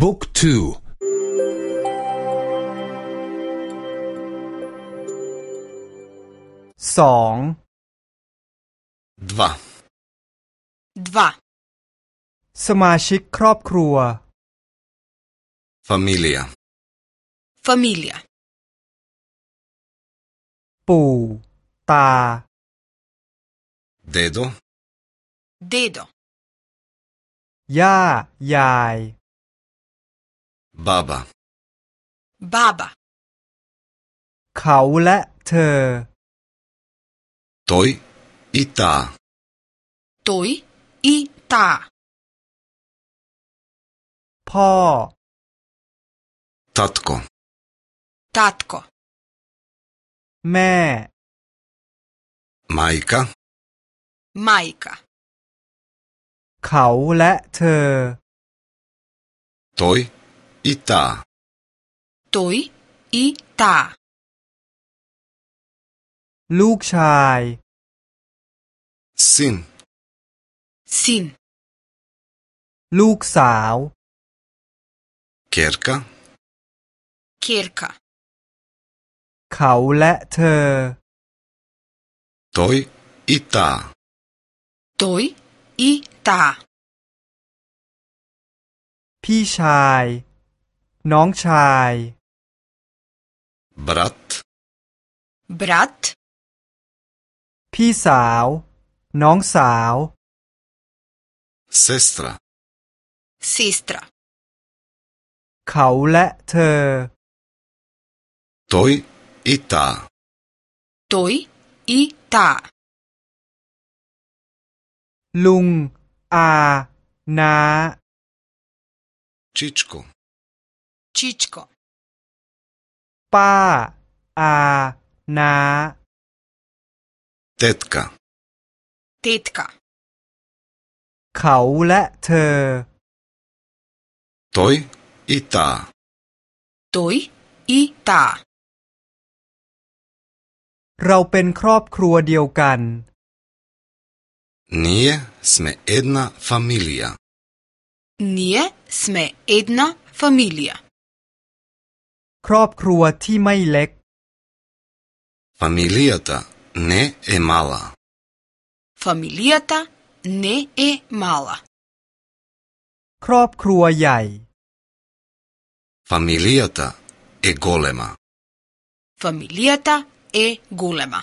บุ๊กทูสองดวดวสมาชิกครอบครัว familia familia ปู่ตา เด d o dedo ย่ายาย Baba. Baba. เขาและเธอ Той и та. Той и та. พ่อ Татко. Татко. แม่ Майка. Майка. เขาและเธอ Той и та. Той и та. ลูกชาย с и н с и н ลูกสาว керка керка เขาและเธอ той и та той и та พี่ชายน้องชายบรัตบรัต พี่สาว น้องสาวซิสตราซิสตราเขาและเธอตอยอิตาตอยอิตา ลุง อา นา ชิชโกชิชโกป้าอานาเต็ดกาเต็ดกาเขาและเธอตอยอิตาตอยอิตาเราเป็นครอบครัวเดียวกันนี่สเมอดนาฟามิเลียนี่สเมอดนาฟามิเลียครอบครัวที่ไม่เล็ก Фамилијата не е мала. Фамилијата не е мала. Кропкруа јај. Фамилијата е голема. Фамилијата е голема.